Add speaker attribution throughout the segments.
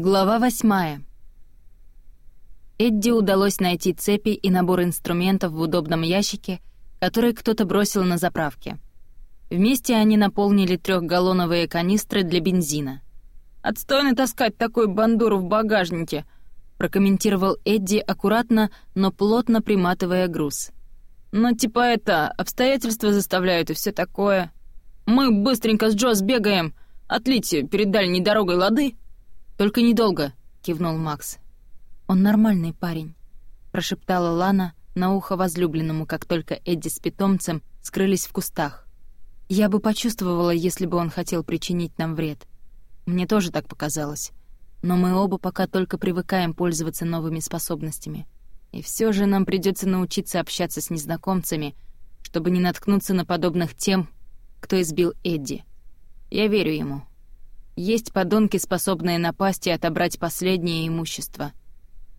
Speaker 1: Глава восьмая. Эдди удалось найти цепи и набор инструментов в удобном ящике, который кто-то бросил на заправке. Вместе они наполнили трехгаллоновые канистры для бензина. «Отстойно таскать такую бандуру в багажнике», — прокомментировал Эдди аккуратно, но плотно приматывая груз. Но «Ну, типа это, обстоятельства заставляют и все такое. Мы быстренько с Джо сбегаем, отлить перед дальней дорогой лады», «Только недолго», — кивнул Макс. «Он нормальный парень», — прошептала Лана на ухо возлюбленному, как только Эдди с питомцем скрылись в кустах. «Я бы почувствовала, если бы он хотел причинить нам вред. Мне тоже так показалось. Но мы оба пока только привыкаем пользоваться новыми способностями. И все же нам придется научиться общаться с незнакомцами, чтобы не наткнуться на подобных тем, кто избил Эдди. Я верю ему. Есть подонки, способные напасть и отобрать последнее имущество.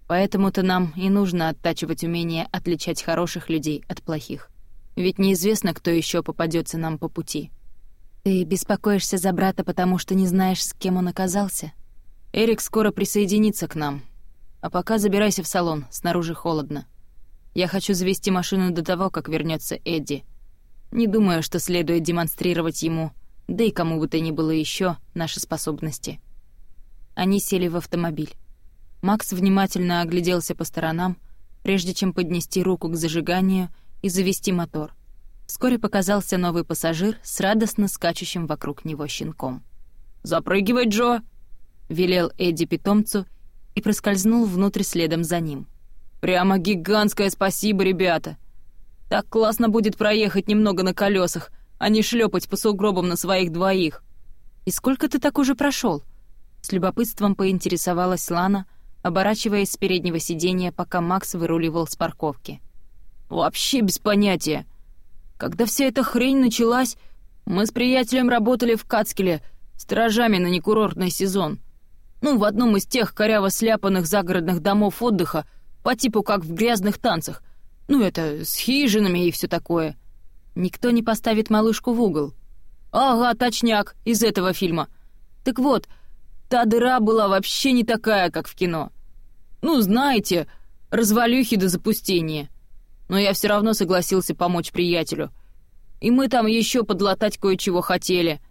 Speaker 1: Поэтому-то нам и нужно оттачивать умение отличать хороших людей от плохих. Ведь неизвестно, кто еще попадется нам по пути. Ты беспокоишься за брата, потому что не знаешь, с кем он оказался? Эрик скоро присоединится к нам. А пока забирайся в салон, снаружи холодно. Я хочу завести машину до того, как вернется Эдди. Не думаю, что следует демонстрировать ему да и кому бы то ни было еще наши способности. Они сели в автомобиль. Макс внимательно огляделся по сторонам, прежде чем поднести руку к зажиганию и завести мотор. Вскоре показался новый пассажир с радостно скачущим вокруг него щенком. «Запрыгивай, Джо!» — велел Эдди питомцу и проскользнул внутрь следом за ним. «Прямо гигантское спасибо, ребята! Так классно будет проехать немного на колесах, а не шлепать по сугробам на своих двоих. И сколько ты так уже прошел? С любопытством поинтересовалась Лана, оборачиваясь с переднего сиденья, пока Макс выруливал с парковки. «Вообще без понятия. Когда вся эта хрень началась, мы с приятелем работали в Кацкеле, сторожами на некурортный сезон. Ну, в одном из тех коряво сляпанных загородных домов отдыха, по типу как в грязных танцах. Ну, это с хижинами и все такое. Никто не поставит малышку в угол. Ага, точняк, из этого фильма. Так вот, та дыра была вообще не такая, как в кино. Ну, знаете, развалюхи до запустения. Но я все равно согласился помочь приятелю. И мы там еще подлатать кое-чего хотели.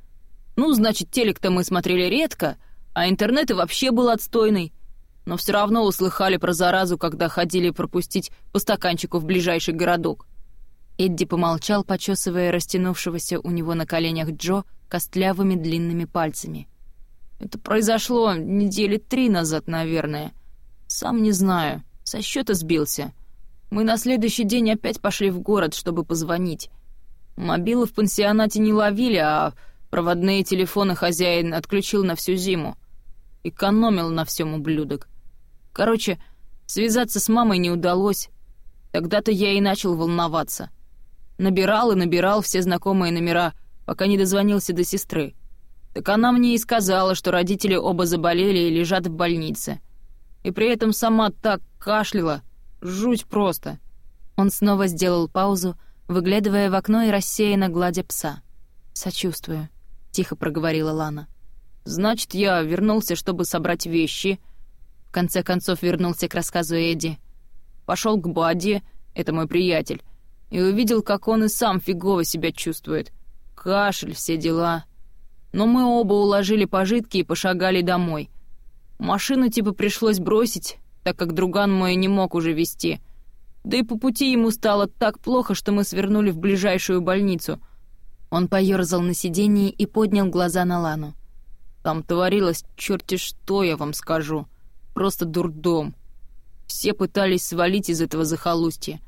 Speaker 1: Ну, значит, телек-то мы смотрели редко, а интернет и вообще был отстойный. Но все равно услыхали про заразу, когда ходили пропустить по стаканчику в ближайший городок. Эдди помолчал, почесывая растянувшегося у него на коленях Джо костлявыми длинными пальцами. «Это произошло недели три назад, наверное. Сам не знаю. Со счета сбился. Мы на следующий день опять пошли в город, чтобы позвонить. Мобилы в пансионате не ловили, а проводные телефоны хозяин отключил на всю зиму. Экономил на всем ублюдок. Короче, связаться с мамой не удалось. Тогда-то я и начал волноваться». Набирал и набирал все знакомые номера, пока не дозвонился до сестры. Так она мне и сказала, что родители оба заболели и лежат в больнице. И при этом сама так кашляла. Жуть просто. Он снова сделал паузу, выглядывая в окно и рассеянно гладя пса. «Сочувствую», — тихо проговорила Лана. «Значит, я вернулся, чтобы собрать вещи», — в конце концов вернулся к рассказу Эдди. Пошел к Бадди, это мой приятель, и увидел, как он и сам фигово себя чувствует. Кашель, все дела. Но мы оба уложили пожитки и пошагали домой. Машину типа пришлось бросить, так как друган мой не мог уже вести. Да и по пути ему стало так плохо, что мы свернули в ближайшую больницу. Он поёрзал на сиденье и поднял глаза на Лану. «Там творилось черти что, я вам скажу. Просто дурдом. Все пытались свалить из этого захолустья.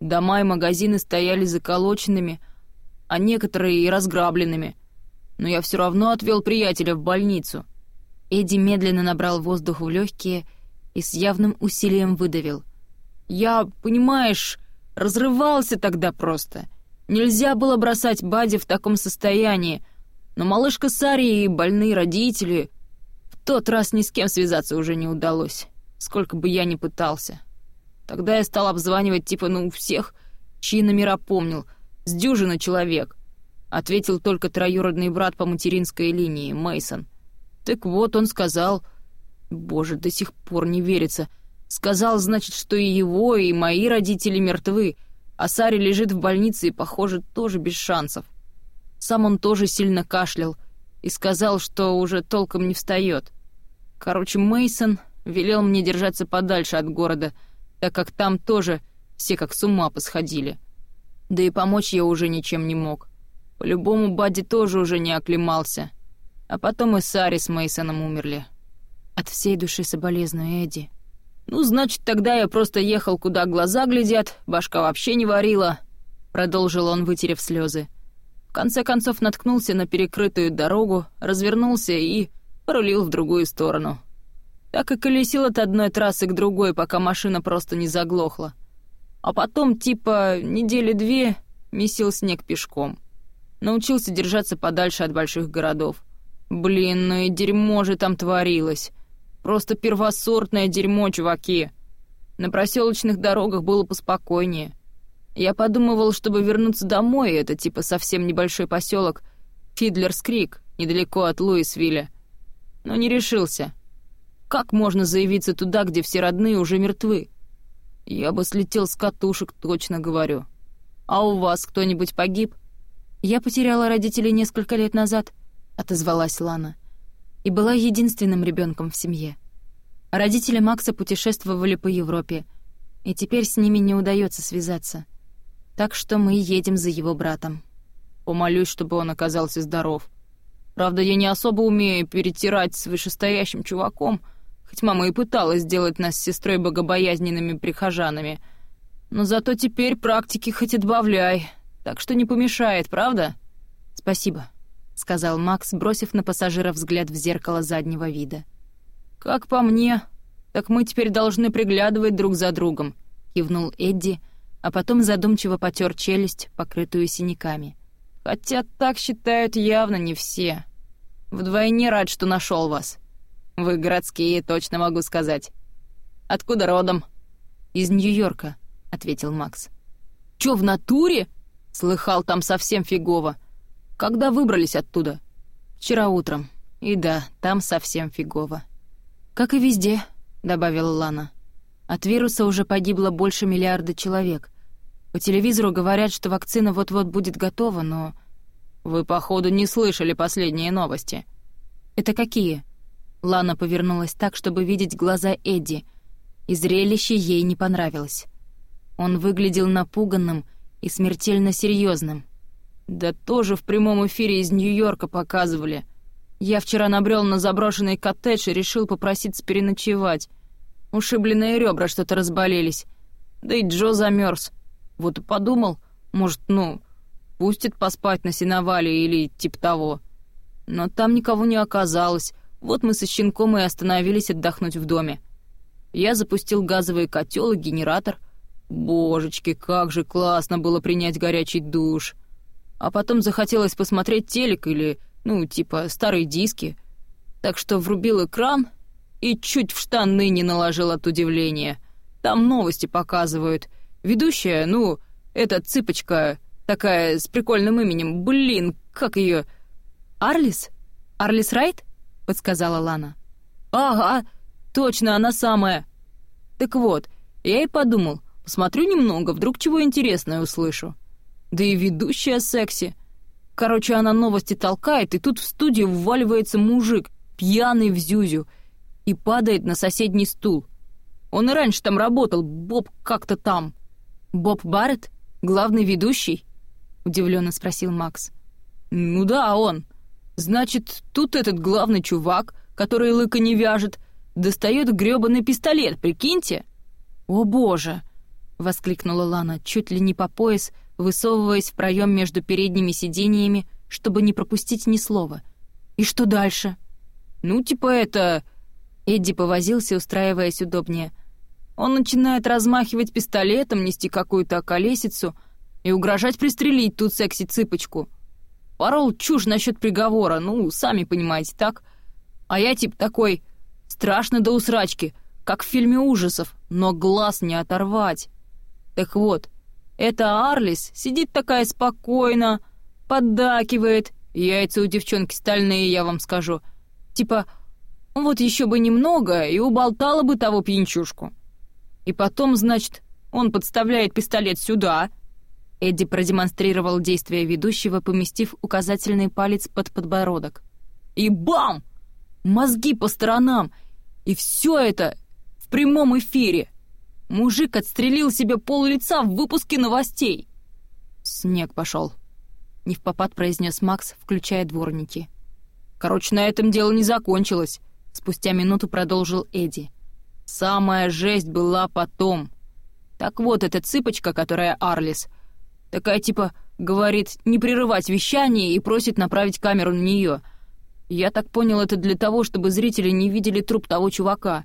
Speaker 1: Дома и магазины стояли заколоченными, а некоторые и разграбленными. Но я все равно отвел приятеля в больницу. Эдди медленно набрал воздух в легкие и с явным усилием выдавил. «Я, понимаешь, разрывался тогда просто. Нельзя было бросать Бади в таком состоянии, но малышка Сари и больные родители... В тот раз ни с кем связаться уже не удалось, сколько бы я ни пытался». Тогда я стал обзванивать типа ну всех, чьи номера помнил, с дюжина человек. Ответил только троюродный брат по материнской линии, Мейсон. Так вот, он сказал... Боже, до сих пор не верится. Сказал, значит, что и его, и мои родители мертвы, а Сари лежит в больнице и, похоже, тоже без шансов. Сам он тоже сильно кашлял и сказал, что уже толком не встает. Короче, Мейсон велел мне держаться подальше от города — так как там тоже все как с ума посходили. Да и помочь я уже ничем не мог. По-любому Бадди тоже уже не оклемался. А потом и Сари с Мейсоном умерли. От всей души соболезную Эдди. Ну, значит, тогда я просто ехал, куда глаза глядят, башка вообще не варила, продолжил он, вытерев слезы. В конце концов наткнулся на перекрытую дорогу, развернулся и порулил в другую сторону. Так и колесил от одной трассы к другой, пока машина просто не заглохла. А потом, типа, недели две месил снег пешком. Научился держаться подальше от больших городов. Блин, ну и дерьмо же там творилось. Просто первосортное дерьмо, чуваки. На проселочных дорогах было поспокойнее. Я подумывал, чтобы вернуться домой, это типа совсем небольшой поселок Фидлерс Крик, недалеко от Луисвилля. Но не решился. Как можно заявиться туда, где все родные уже мертвы? Я бы слетел с катушек, точно говорю. А у вас кто-нибудь погиб? Я потеряла родителей несколько лет назад, отозвалась Лана, и была единственным ребенком в семье. Родители Макса путешествовали по Европе, и теперь с ними не удается связаться. Так что мы едем за его братом. Помолюсь, чтобы он оказался здоров. Правда, я не особо умею перетирать с вышестоящим чуваком — хоть мама и пыталась сделать нас с сестрой богобоязненными прихожанами. Но зато теперь практики хоть отбавляй, так что не помешает, правда? Спасибо, сказал Макс, бросив на пассажира взгляд в зеркало заднего вида. Как по мне, так мы теперь должны приглядывать друг за другом, кивнул Эдди, а потом задумчиво потер челюсть, покрытую синяками. Хотя так считают явно не все. Вдвойне рад, что нашел вас. «Вы городские, точно могу сказать. Откуда родом?» «Из Нью-Йорка», — ответил Макс. «Чё, в натуре?» «Слыхал, там совсем фигово. Когда выбрались оттуда?» «Вчера утром. И да, там совсем фигово». «Как и везде», — добавила Лана. «От вируса уже погибло больше миллиарда человек. По телевизору говорят, что вакцина вот-вот будет готова, но...» «Вы, походу, не слышали последние новости». «Это какие?» Лана повернулась так, чтобы видеть глаза Эдди, и зрелище ей не понравилось. Он выглядел напуганным и смертельно серьезным. «Да тоже в прямом эфире из Нью-Йорка показывали. Я вчера набрел на заброшенный коттедж и решил попроситься переночевать. Ушибленные ребра что-то разболелись. Да и Джо замерз. Вот и подумал, может, ну, пустит поспать на сеновале или типа того. Но там никого не оказалось, вот мы с щенком и остановились отдохнуть в доме. Я запустил газовый котел и генератор. Божечки, как же классно было принять горячий душ. А потом захотелось посмотреть телек или, ну, типа, старые диски. Так что врубил экран и чуть в штаны не наложил от удивления. Там новости показывают. Ведущая, ну, эта цыпочка, такая с прикольным именем, блин, как ее? Арлис? Арлис Райт? подсказала Лана. «Ага, точно она самая!» «Так вот, я и подумал, посмотрю немного, вдруг чего интересное услышу. Да и ведущая секси. Короче, она новости толкает, и тут в студию вваливается мужик, пьяный в зюзю, и падает на соседний стул. Он и раньше там работал, Боб как-то там». «Боб Барретт? Главный ведущий?» — удивленно спросил Макс. «Ну да, он. Значит, тут этот главный чувак, который лыка не вяжет, достает грёбаный пистолет, прикиньте? О боже! воскликнула Лана, чуть ли не по пояс, высовываясь в проем между передними сидениями, чтобы не пропустить ни слова. И что дальше? Ну, типа это... Эдди повозился, устраиваясь удобнее. Он начинает размахивать пистолетом, нести какую-то околесицу и угрожать пристрелить ту секси-цыпочку — Порол чушь насчет приговора, ну, сами понимаете, так? А я тип такой, страшно до усрачки, как в фильме ужасов, но глаз не оторвать. Так вот, эта Арлис сидит такая спокойно, поддакивает, яйца у девчонки стальные, я вам скажу. Типа, вот еще бы немного, и уболтала бы того пьянчушку. И потом, значит, он подставляет пистолет сюда, Эдди продемонстрировал действие ведущего, поместив указательный палец под подбородок. И бам! Мозги по сторонам! И все это в прямом эфире! Мужик отстрелил себе пол лица в выпуске новостей! Снег пошел. Не в попад произнес Макс, включая дворники. Короче, на этом дело не закончилось. Спустя минуту продолжил Эдди. Самая жесть была потом. Так вот, эта цыпочка, которая Арлис — Такая типа говорит не прерывать вещание и просит направить камеру на нее. Я так понял это для того, чтобы зрители не видели труп того чувака.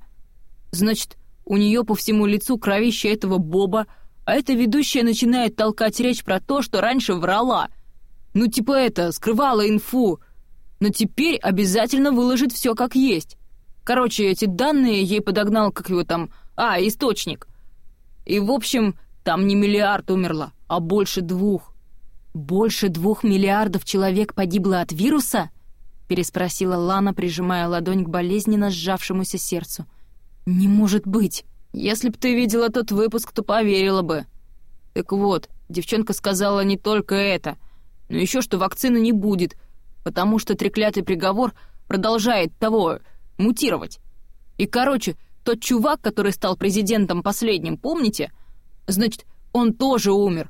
Speaker 1: Значит, у нее по всему лицу кровище этого Боба, а эта ведущая начинает толкать речь про то, что раньше врала. Ну типа это, скрывала инфу. Но теперь обязательно выложит все как есть. Короче, эти данные ей подогнал, как его там... А, источник. И, в общем, там не миллиард умерло, а больше двух». «Больше двух миллиардов человек погибло от вируса?» — переспросила Лана, прижимая ладонь к болезненно сжавшемуся сердцу. «Не может быть!» «Если бы ты видела тот выпуск, то поверила бы». «Так вот, девчонка сказала не только это, но еще что вакцины не будет, потому что треклятый приговор продолжает того... мутировать. И, короче, тот чувак, который стал президентом последним, помните? Значит, он тоже умер.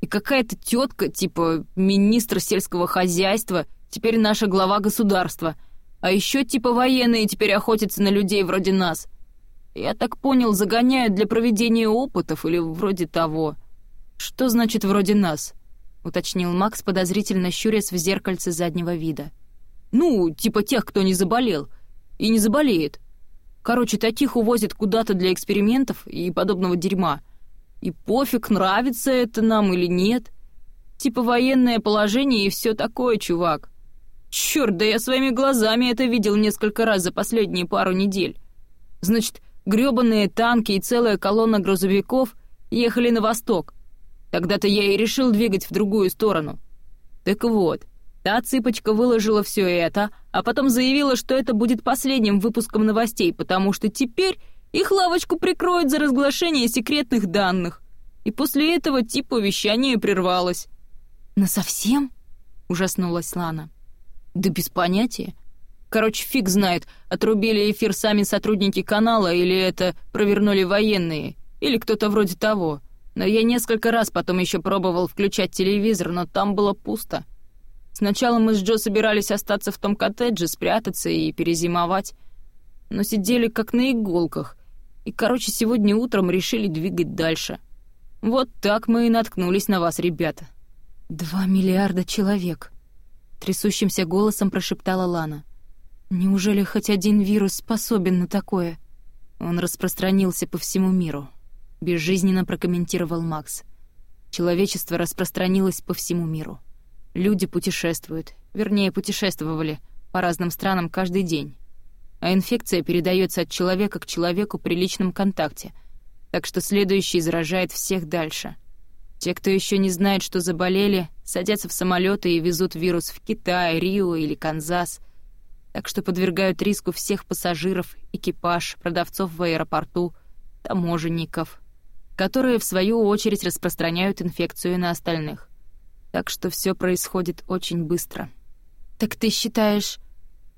Speaker 1: И какая-то тетка, типа министр сельского хозяйства, теперь наша глава государства. А еще типа военные теперь охотятся на людей вроде нас. Я так понял, загоняют для проведения опытов или вроде того. Что значит «вроде нас»? — уточнил Макс, подозрительно щурясь в зеркальце заднего вида. «Ну, типа тех, кто не заболел. И не заболеет. Короче, таких увозят куда-то для экспериментов и подобного дерьма. И пофиг, нравится это нам или нет. Типа военное положение и все такое, чувак. Черт, да я своими глазами это видел несколько раз за последние пару недель. Значит, грёбаные танки и целая колонна грузовиков ехали на восток. Тогда-то я и решил двигать в другую сторону. Так вот, та цыпочка выложила все это, а потом заявила, что это будет последним выпуском новостей, потому что теперь их лавочку прикроют за разглашение секретных данных. И после этого тип вещание прервалось. совсем? ужаснулась Лана. «Да без понятия. Короче, фиг знает, отрубили эфир сами сотрудники канала или это провернули военные, или кто-то вроде того. Но я несколько раз потом еще пробовал включать телевизор, но там было пусто. Сначала мы с Джо собирались остаться в том коттедже, спрятаться и перезимовать. Но сидели как на иголках. И, короче, сегодня утром решили двигать дальше. Вот так мы и наткнулись на вас, ребята». «Два миллиарда человек», — трясущимся голосом прошептала Лана. «Неужели хоть один вирус способен на такое?» Он распространился по всему миру. Безжизненно прокомментировал Макс. Человечество распространилось по всему миру. Люди путешествуют, вернее, путешествовали по разным странам каждый день а инфекция передается от человека к человеку при личном контакте, так что следующий заражает всех дальше. Те, кто еще не знает, что заболели, садятся в самолеты и везут вирус в Китай, Рио или Канзас, так что подвергают риску всех пассажиров, экипаж, продавцов в аэропорту, таможенников, которые, в свою очередь, распространяют инфекцию на остальных. Так что все происходит очень быстро. «Так ты считаешь,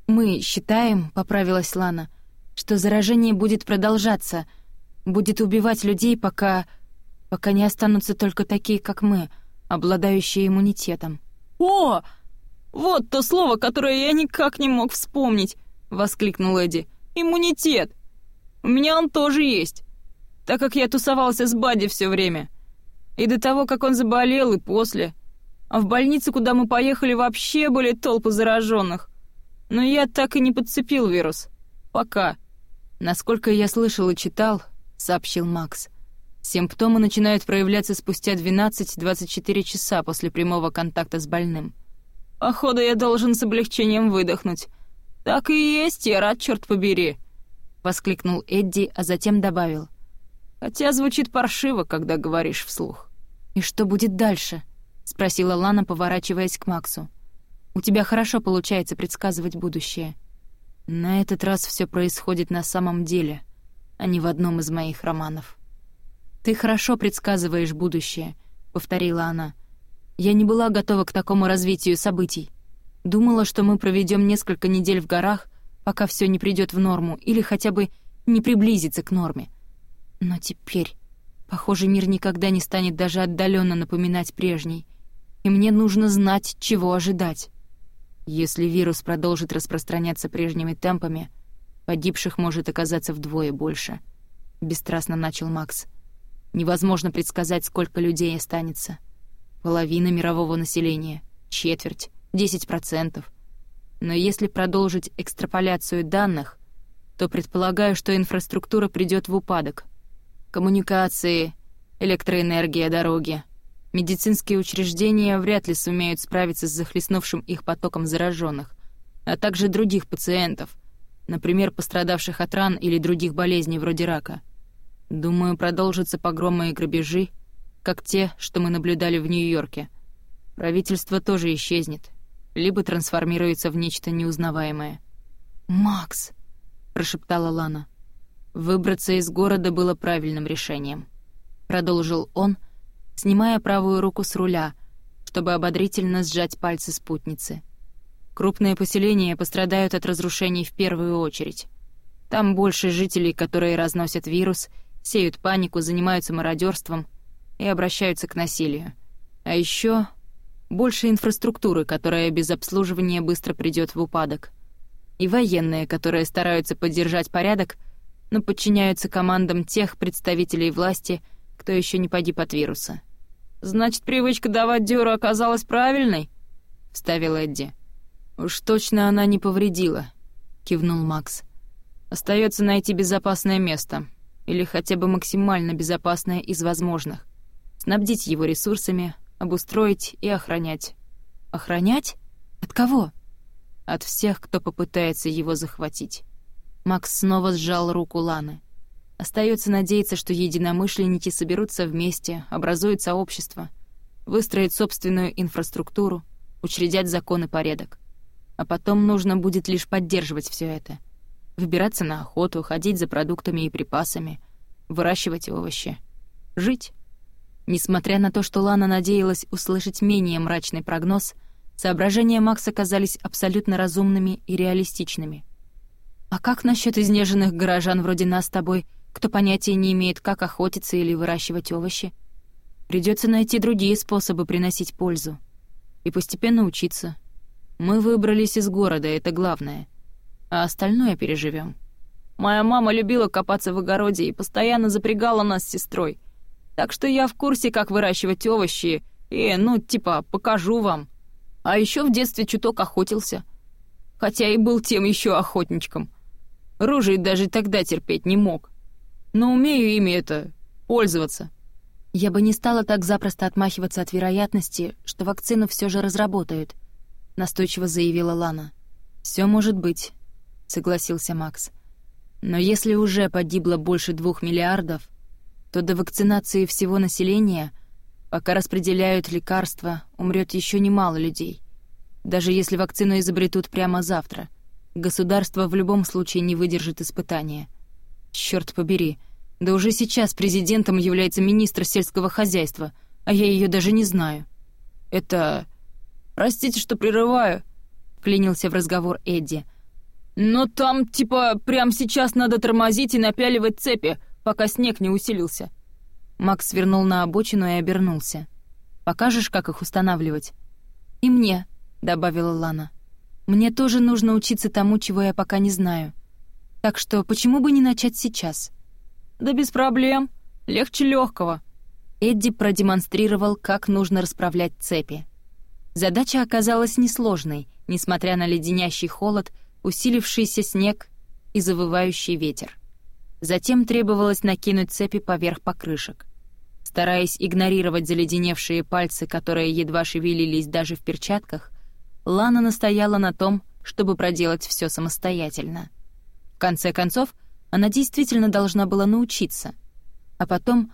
Speaker 1: «Мы считаем, — поправилась Лана, — что заражение будет продолжаться, будет убивать людей, пока... пока не останутся только такие, как мы, обладающие иммунитетом».
Speaker 2: «О! Вот то слово, которое я никак не мог вспомнить!» — воскликнул Эдди. «Иммунитет! У меня он тоже есть, так как я тусовался с Бадди все время. И до того, как он заболел, и после. А в больнице, куда мы поехали, вообще были толпы зараженных. Но я так и не подцепил вирус. Пока.
Speaker 1: Насколько я слышал и читал, сообщил Макс. Симптомы начинают проявляться спустя 12-24 часа после прямого контакта с больным.
Speaker 2: Походу, я должен с облегчением выдохнуть. Так и есть, я рад, черт побери, воскликнул Эдди, а затем добавил: Хотя звучит паршиво, когда говоришь вслух.
Speaker 1: И что будет дальше? спросила Лана, поворачиваясь к Максу. У тебя хорошо получается предсказывать будущее. На этот раз все происходит на самом деле, а не в одном из моих романов. «Ты хорошо предсказываешь будущее», — повторила она. «Я не была готова к такому развитию событий. Думала, что мы проведем несколько недель в горах, пока все не придет в норму или хотя бы не приблизится к норме. Но теперь, похоже, мир никогда не станет даже отдаленно напоминать прежний, и мне нужно знать, чего ожидать. Если вирус продолжит распространяться прежними темпами, погибших может оказаться вдвое больше», — бесстрастно начал Макс. «Невозможно предсказать, сколько людей останется. Половина мирового населения, четверть, десять процентов. Но если продолжить экстраполяцию данных, то предполагаю, что инфраструктура придёт в упадок. Коммуникации, электроэнергия, дороги медицинские учреждения вряд ли сумеют справиться с захлестнувшим их потоком зараженных, а также других пациентов, например, пострадавших от ран или других болезней вроде рака. Думаю, продолжатся погромы и грабежи, как те, что мы наблюдали в Нью-Йорке. Правительство тоже исчезнет, либо трансформируется в нечто неузнаваемое.
Speaker 2: «Макс!» — прошептала Лана.
Speaker 1: «Выбраться из города было правильным решением», — продолжил он, — снимая правую руку с руля, чтобы ободрительно сжать пальцы спутницы. Крупные поселения пострадают от разрушений в первую очередь. Там больше жителей, которые разносят вирус, сеют панику, занимаются мародерством и обращаются к насилию. А еще больше инфраструктуры, которая без обслуживания быстро придет в упадок. И военные, которые стараются поддержать порядок, но подчиняются командам тех представителей власти, кто еще не погиб от вируса.
Speaker 2: «Значит, привычка давать дёру оказалась правильной?» — вставил Эдди.
Speaker 1: «Уж точно она не повредила», — кивнул Макс. «Остается найти безопасное место, или хотя бы максимально безопасное из возможных. Снабдить его ресурсами, обустроить и охранять».
Speaker 2: «Охранять? От кого?»
Speaker 1: «От всех, кто попытается его захватить». Макс снова сжал руку Ланы. Остается надеяться, что единомышленники соберутся вместе, образуют сообщество, выстроят собственную инфраструктуру, учредят закон и порядок. А потом нужно будет лишь поддерживать все это. Выбираться на охоту, ходить за продуктами и припасами, выращивать овощи. Жить. Несмотря на то, что Лана надеялась услышать менее мрачный прогноз, соображения Макса казались абсолютно разумными и реалистичными. «А как насчет изнеженных горожан вроде нас с тобой, — кто понятия не имеет, как охотиться или выращивать овощи. Придется найти другие способы приносить пользу. И постепенно учиться. Мы выбрались из города, это главное. А остальное переживем.
Speaker 2: Моя мама любила копаться в огороде и постоянно запрягала нас с сестрой. Так что я в курсе, как выращивать овощи, и, ну, типа, покажу вам. А еще в детстве чуток охотился. Хотя и был тем еще охотничком. Ружей даже тогда терпеть не мог но умею ими это... пользоваться».
Speaker 1: Я бы не стала так запросто отмахиваться от вероятности, что вакцину все же разработают, настойчиво заявила Лана. Все может быть, согласился Макс. Но если уже погибло больше двух миллиардов, то до вакцинации всего населения, пока распределяют лекарства, умрет еще немало людей. Даже если вакцину изобретут прямо завтра, государство в любом случае не выдержит испытания. Черт побери, да уже сейчас президентом является министр сельского хозяйства, а я ее даже не знаю.
Speaker 2: Это... Простите, что прерываю, клянился в разговор Эдди. Но там, типа, прямо сейчас надо тормозить и напяливать цепи, пока снег не усилился.
Speaker 1: Макс свернул на обочину и обернулся. «Покажешь, как их устанавливать?»
Speaker 2: «И мне», —
Speaker 1: добавила Лана. «Мне тоже нужно учиться тому, чего я пока не знаю. Так что почему бы не начать сейчас?
Speaker 2: Да без проблем. Легче легкого.
Speaker 1: Эдди продемонстрировал, как нужно расправлять цепи. Задача оказалась несложной, несмотря на леденящий холод, усилившийся снег и завывающий ветер. Затем требовалось накинуть цепи поверх покрышек. Стараясь игнорировать заледеневшие пальцы, которые едва шевелились даже в перчатках, Лана настояла на том, чтобы проделать все самостоятельно конце концов, она действительно должна была научиться. А потом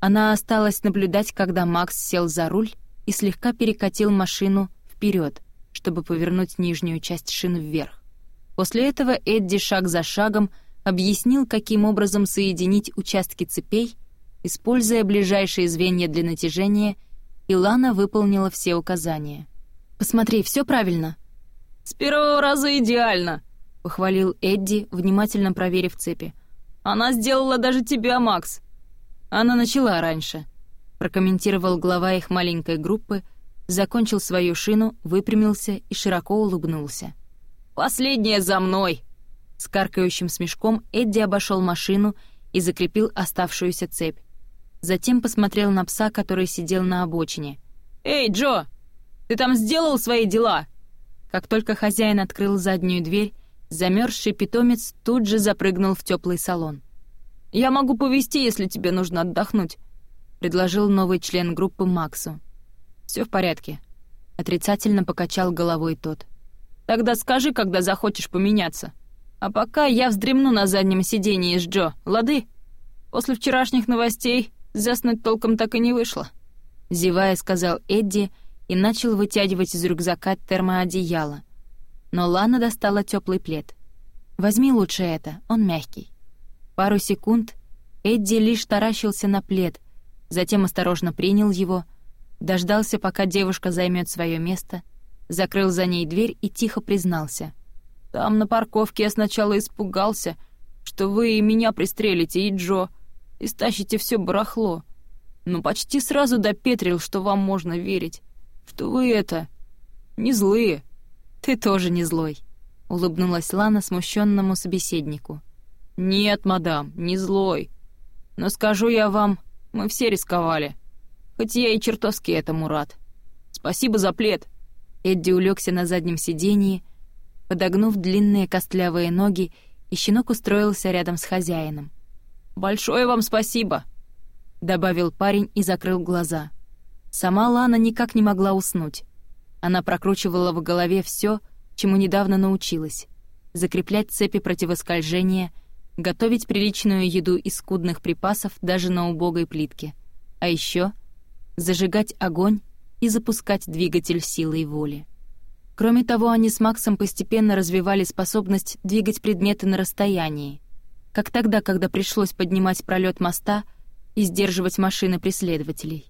Speaker 1: она осталась наблюдать, когда Макс сел за руль и слегка перекатил машину вперед, чтобы повернуть нижнюю часть шин вверх. После этого Эдди шаг за шагом объяснил, каким образом соединить участки цепей, используя ближайшие звенья для натяжения, и Лана выполнила все указания. «Посмотри, все правильно?»
Speaker 2: «С первого раза идеально!» — похвалил Эдди, внимательно проверив цепи. «Она сделала даже тебя, Макс!»
Speaker 1: «Она начала раньше», — прокомментировал глава их маленькой группы, закончил свою шину, выпрямился и широко улыбнулся.
Speaker 2: «Последняя за мной!»
Speaker 1: С каркающим смешком Эдди обошел машину и закрепил оставшуюся цепь. Затем посмотрел на пса, который сидел на обочине.
Speaker 2: «Эй, Джо! Ты там сделал свои дела?»
Speaker 1: Как только хозяин открыл заднюю дверь, Замерзший питомец тут же запрыгнул в теплый салон.
Speaker 2: «Я могу повезти, если тебе нужно отдохнуть», —
Speaker 1: предложил новый член группы Максу. Все в порядке», — отрицательно покачал головой тот.
Speaker 2: «Тогда скажи, когда захочешь поменяться. А пока я вздремну на заднем сидении с Джо, лады? После вчерашних новостей заснуть толком так и не вышло», —
Speaker 1: зевая сказал Эдди и начал вытягивать из рюкзака термоодеяло — но Лана достала теплый плед. «Возьми лучше это, он мягкий». Пару секунд Эдди лишь таращился на плед, затем осторожно принял его, дождался, пока девушка займет свое место, закрыл за ней дверь и тихо признался.
Speaker 2: «Там на парковке я сначала испугался, что вы и меня пристрелите, и Джо, и стащите все барахло. Но почти сразу допетрил, что вам можно верить, что вы это... не злые,
Speaker 1: «Ты тоже не злой», — улыбнулась Лана смущенному собеседнику.
Speaker 2: «Нет, мадам, не злой. Но скажу я вам, мы все рисковали. Хоть я и чертовски этому рад. Спасибо за плед».
Speaker 1: Эдди улегся на заднем сидении, подогнув длинные костлявые ноги, и щенок устроился рядом с хозяином.
Speaker 2: «Большое вам спасибо», —
Speaker 1: добавил парень и закрыл глаза. Сама Лана никак не могла уснуть. Она прокручивала в голове все, чему недавно научилась. Закреплять цепи противоскольжения, готовить приличную еду из скудных припасов даже на убогой плитке. А еще зажигать огонь и запускать двигатель силой воли. Кроме того, они с Максом постепенно развивали способность двигать предметы на расстоянии, как тогда, когда пришлось поднимать пролет моста и сдерживать машины преследователей.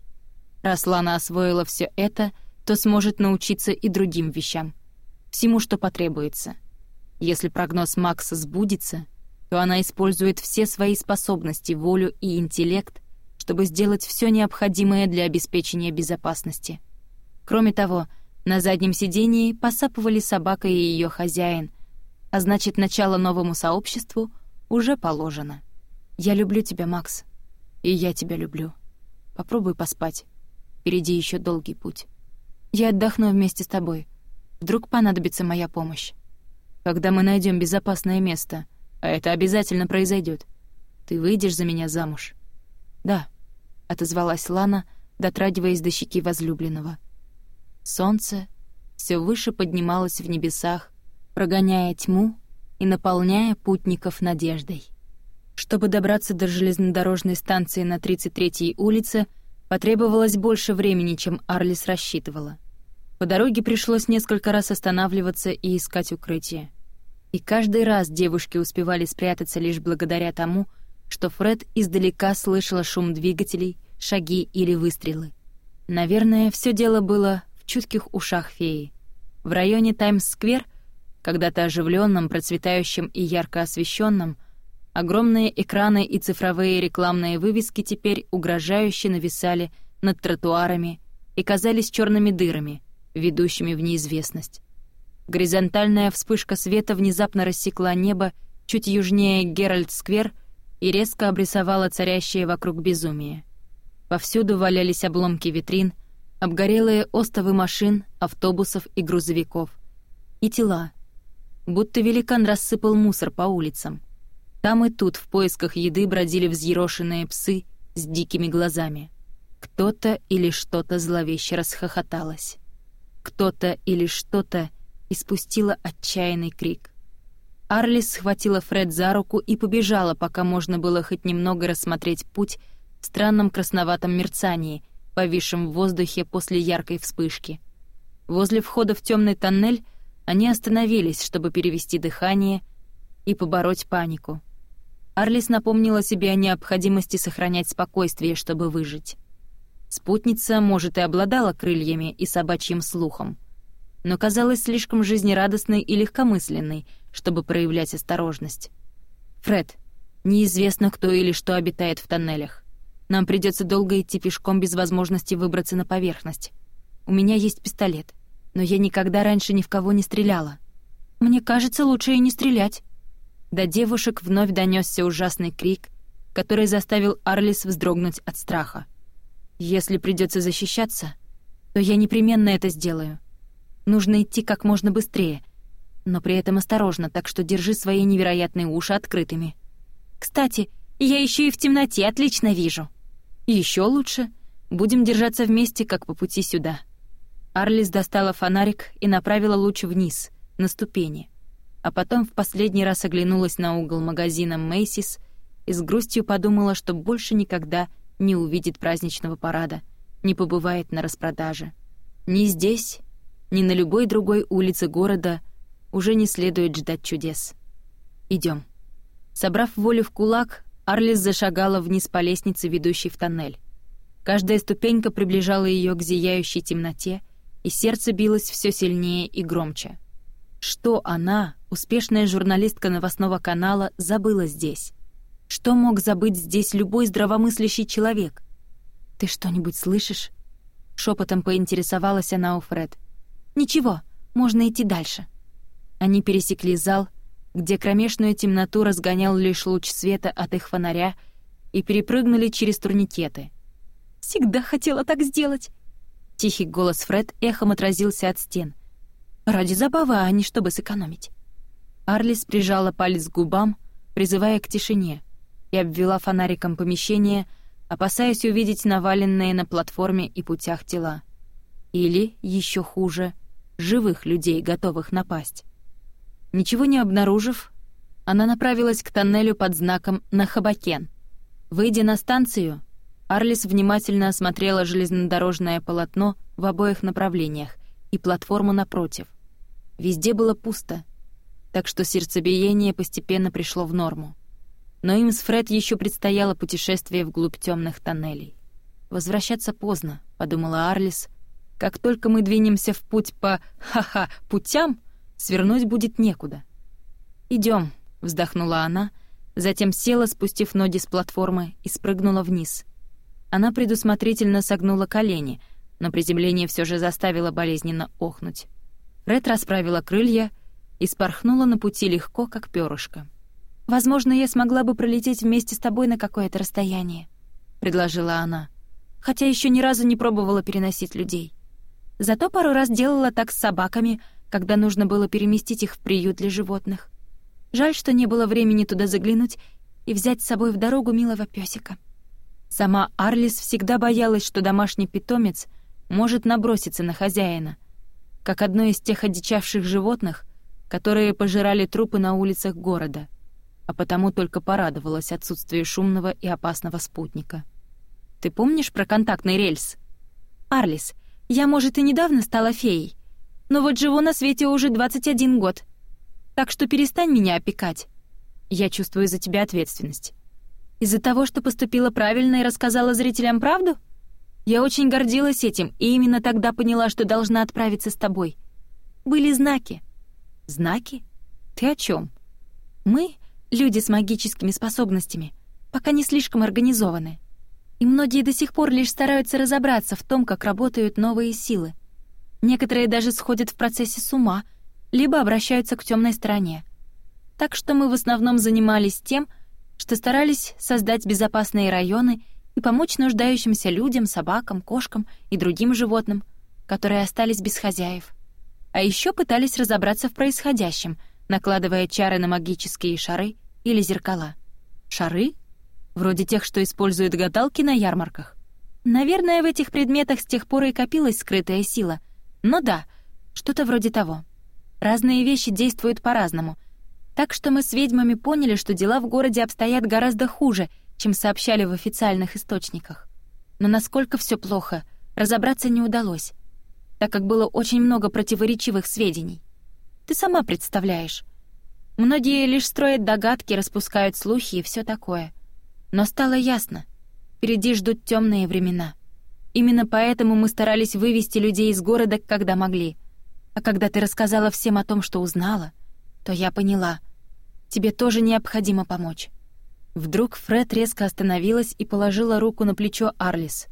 Speaker 1: Раслана освоила все это — то сможет научиться и другим вещам, всему, что потребуется. Если прогноз Макса сбудется, то она использует все свои способности, волю и интеллект, чтобы сделать все необходимое для обеспечения безопасности. Кроме того, на заднем сидении посапывали собака и ее хозяин, а значит, начало новому сообществу уже положено. «Я люблю тебя, Макс. И я тебя люблю. Попробуй поспать. Впереди еще долгий путь». Я отдохну вместе с тобой. Вдруг понадобится моя помощь. Когда мы найдем безопасное место, а это обязательно произойдет, ты выйдешь за меня замуж. Да, отозвалась Лана, дотрагиваясь до щеки возлюбленного. Солнце все выше поднималось в небесах, прогоняя тьму и наполняя путников надеждой. Чтобы добраться до железнодорожной станции на 33-й улице, Потребовалось больше времени, чем Арлис рассчитывала. По дороге пришлось несколько раз останавливаться и искать укрытие. И каждый раз девушки успевали спрятаться лишь благодаря тому, что Фред издалека слышала шум двигателей, шаги или выстрелы. Наверное, все дело было в чутких ушах феи. В районе Таймс-сквер, когда-то оживленном, процветающем и ярко освещенном, Огромные экраны и цифровые рекламные вывески теперь угрожающе нависали над тротуарами и казались черными дырами, ведущими в неизвестность. Горизонтальная вспышка света внезапно рассекла небо чуть южнее Геральт-сквер и резко обрисовала царящее вокруг безумие. Повсюду валялись обломки витрин, обгорелые остовы машин, автобусов и грузовиков. И тела. Будто великан рассыпал мусор по улицам — там и тут в поисках еды бродили взъерошенные псы с дикими глазами. Кто-то или что-то зловеще расхохоталось. Кто-то или что-то испустило отчаянный крик. Арлис схватила Фред за руку и побежала, пока можно было хоть немного рассмотреть путь в странном красноватом мерцании, повисшем в воздухе после яркой вспышки. Возле входа в темный тоннель они остановились, чтобы перевести дыхание и побороть панику. Арлис напомнила себе о необходимости сохранять спокойствие, чтобы выжить. Спутница, может, и обладала крыльями и собачьим слухом, но казалась слишком жизнерадостной и легкомысленной, чтобы проявлять осторожность. «Фред, неизвестно, кто или что обитает в тоннелях. Нам придется долго идти пешком без возможности выбраться на поверхность. У меня есть пистолет, но я никогда раньше ни в кого не стреляла. Мне кажется, лучше и не стрелять», до девушек вновь донёсся ужасный крик, который заставил Арлис вздрогнуть от страха. «Если придётся защищаться, то я непременно это сделаю. Нужно идти как можно быстрее, но при этом осторожно, так что держи свои невероятные уши открытыми. Кстати, я ещё и в темноте отлично вижу. Ещё лучше. Будем держаться вместе, как по пути сюда». Арлис достала фонарик и направила луч вниз, на ступени а потом в последний раз оглянулась на угол магазина Мейсис и с грустью подумала, что больше никогда не увидит праздничного парада, не побывает на распродаже. Ни здесь, ни на любой другой улице города уже не следует ждать чудес. Идем. Собрав волю в кулак, Арлис зашагала вниз по лестнице, ведущей в тоннель. Каждая ступенька приближала ее к зияющей темноте, и сердце билось все сильнее и громче. Что она, Успешная журналистка новостного канала забыла здесь. Что мог забыть здесь любой здравомыслящий человек? «Ты что-нибудь слышишь?» Шепотом поинтересовалась она у Фред. «Ничего, можно идти дальше». Они пересекли зал, где кромешную темноту разгонял лишь луч света от их фонаря, и перепрыгнули через турникеты. «Всегда хотела так сделать!» Тихий голос Фред эхом отразился от стен. «Ради забавы, а не чтобы сэкономить». Арлис прижала палец к губам, призывая к тишине, и обвела фонариком помещение, опасаясь увидеть наваленные на платформе и путях тела. Или, еще хуже, живых людей, готовых напасть. Ничего не обнаружив, она направилась к тоннелю под знаком «Нахабакен». Выйдя на станцию, Арлис внимательно осмотрела железнодорожное полотно в обоих направлениях и платформу напротив. Везде было пусто — так что сердцебиение постепенно пришло в норму. Но им с Фред еще предстояло путешествие вглубь темных тоннелей. «Возвращаться поздно», — подумала Арлис. «Как только мы двинемся в путь по «ха-ха» путям, свернуть будет некуда». Идем, вздохнула она, затем села, спустив ноги с платформы, и спрыгнула вниз. Она предусмотрительно согнула колени, но приземление все же заставило болезненно охнуть. Фред расправила крылья — и спорхнула на пути легко, как перышко. «Возможно, я смогла бы пролететь вместе с тобой на какое-то расстояние», — предложила она, хотя еще ни разу не пробовала переносить людей. Зато пару раз делала так с собаками, когда нужно было переместить их в приют для животных. Жаль, что не было времени туда заглянуть и взять с собой в дорогу милого песика. Сама Арлис всегда боялась, что домашний питомец может наброситься на хозяина, как одно из тех одичавших животных, которые пожирали трупы на улицах города, а потому только порадовалась отсутствию шумного и опасного спутника. «Ты помнишь про контактный рельс?» «Арлис, я, может, и недавно стала феей, но вот живу на свете уже 21 год, так что перестань меня опекать. Я чувствую за тебя ответственность. Из-за того, что поступила правильно и рассказала зрителям правду?» Я очень гордилась этим и именно тогда поняла, что должна отправиться с тобой. Были знаки. Знаки? Ты о чем? Мы, люди с магическими способностями, пока не слишком организованы. И многие до сих пор лишь стараются разобраться в том, как работают новые силы. Некоторые даже сходят в процессе с ума, либо обращаются к темной стороне. Так что мы в основном занимались тем, что старались создать безопасные районы и помочь нуждающимся людям, собакам, кошкам и другим животным, которые остались без хозяев. А еще пытались разобраться в происходящем, накладывая чары на магические шары или зеркала. Шары? Вроде тех, что используют гадалки на ярмарках. Наверное, в этих предметах с тех пор и копилась скрытая сила. Но да, что-то вроде того. Разные вещи действуют по-разному. Так что мы с ведьмами поняли, что дела в городе обстоят гораздо хуже, чем сообщали в официальных источниках. Но насколько все плохо, разобраться не удалось так как было очень много противоречивых сведений. Ты сама представляешь. Многие лишь строят догадки, распускают слухи и все такое. Но стало ясно. Впереди ждут темные времена. Именно поэтому мы старались вывести людей из города, когда могли. А когда ты рассказала всем о том, что узнала, то я поняла. Тебе тоже необходимо помочь». Вдруг Фред резко остановилась и положила руку на плечо Арлис.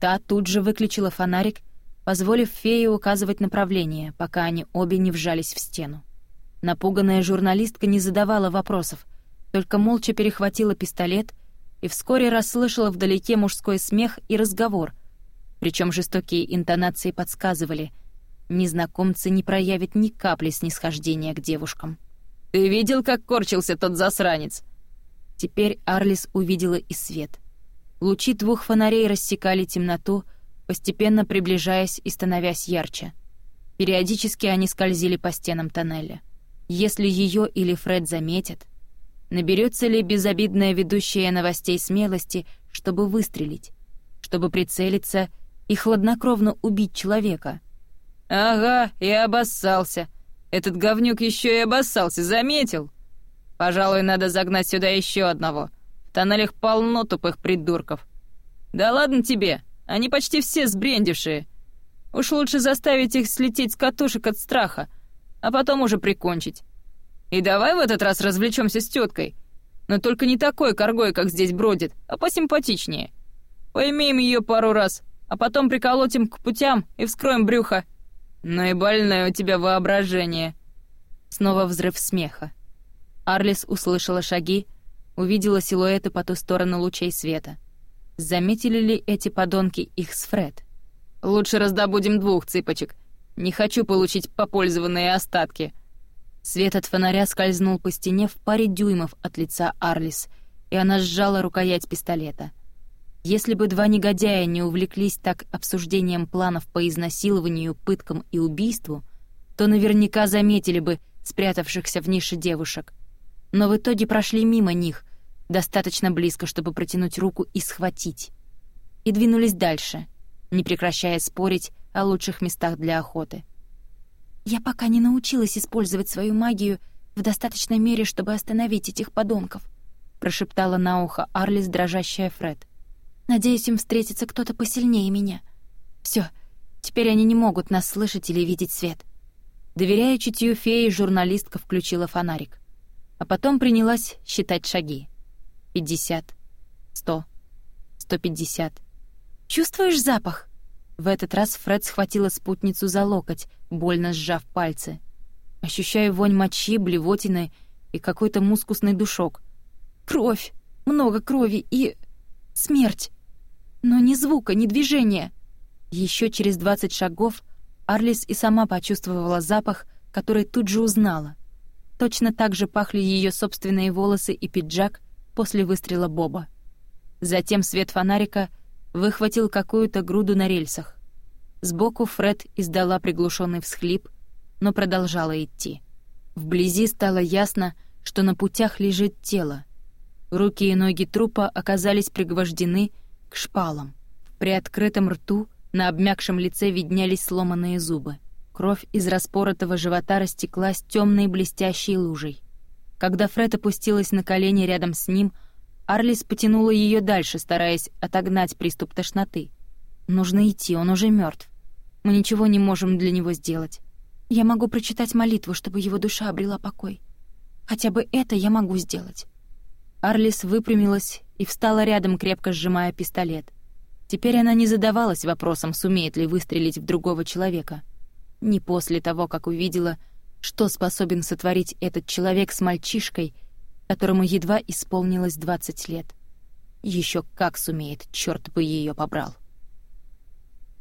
Speaker 1: Та тут же выключила фонарик позволив фее указывать направление, пока они обе не вжались в стену. Напуганная журналистка не задавала вопросов, только молча перехватила пистолет и вскоре расслышала вдалеке мужской смех и разговор, причем жестокие интонации подсказывали — незнакомцы не проявят ни капли снисхождения к девушкам.
Speaker 2: «Ты видел, как корчился тот засранец?»
Speaker 1: Теперь Арлис увидела и свет. Лучи двух фонарей рассекали темноту, постепенно приближаясь и становясь ярче. Периодически они скользили по стенам тоннеля. Если ее или Фред заметят, наберется ли безобидная ведущая новостей смелости, чтобы выстрелить, чтобы прицелиться и хладнокровно убить человека?
Speaker 2: «Ага, и обоссался. Этот говнюк еще и обоссался, заметил? Пожалуй, надо загнать сюда еще одного. В тоннелях полно тупых придурков. Да ладно тебе!» Они почти все сбрендившие. Уж лучше заставить их слететь с катушек от страха, а потом уже прикончить. И давай в этот раз развлечемся с теткой, но только не такой коргой, как здесь бродит, а посимпатичнее. Поймем ее пару раз, а потом приколотим к путям и вскроем брюхо. Ну и больное у тебя воображение.
Speaker 1: Снова взрыв смеха. Арлис услышала шаги, увидела силуэты по ту сторону лучей света — заметили ли эти подонки их с Фред.
Speaker 2: «Лучше раздобудем двух цыпочек. Не хочу получить попользованные остатки».
Speaker 1: Свет от фонаря скользнул по стене в паре дюймов от лица Арлис, и она сжала рукоять пистолета. Если бы два негодяя не увлеклись так обсуждением планов по изнасилованию, пыткам и убийству, то наверняка заметили бы спрятавшихся в нише девушек. Но в итоге прошли мимо них, достаточно близко, чтобы протянуть руку и схватить. И двинулись дальше, не прекращая спорить о лучших местах для охоты. Я пока не научилась использовать свою магию в достаточной мере, чтобы остановить этих подонков, прошептала на ухо Арлис, дрожащая Фред. Надеюсь, им встретится кто-то посильнее меня. Все, теперь они не могут нас слышать или видеть свет. Доверяя чутью феи, журналистка включила фонарик, а потом принялась считать шаги пятьдесят сто сто пятьдесят «Чувствуешь запах?» В этот раз Фред схватила спутницу за локоть, больно сжав пальцы. Ощущаю вонь мочи, блевотины и какой-то мускусный душок. «Кровь! Много крови и... смерть!» Но ни звука, ни движения. Еще через двадцать шагов Арлис и сама почувствовала запах, который тут же узнала. Точно так же пахли ее собственные волосы и пиджак, после выстрела Боба. Затем свет фонарика выхватил какую-то груду на рельсах. Сбоку Фред издала приглушенный всхлип, но продолжала идти. Вблизи стало ясно, что на путях лежит тело. Руки и ноги трупа оказались пригвождены к шпалам. При открытом рту на обмякшем лице виднялись сломанные зубы. Кровь из распоротого живота растеклась темной блестящей лужей. Когда Фред опустилась на колени рядом с ним, Арлис потянула ее дальше, стараясь отогнать приступ тошноты. «Нужно идти, он уже мертв. Мы ничего не можем для него сделать. Я могу прочитать молитву, чтобы его душа обрела покой. Хотя бы это я могу сделать». Арлис выпрямилась и встала рядом, крепко сжимая пистолет. Теперь она не задавалась вопросом, сумеет ли выстрелить в другого человека. Не после того, как увидела, что способен сотворить этот человек с мальчишкой, которому едва исполнилось 20 лет. Еще как сумеет, черт бы ее побрал.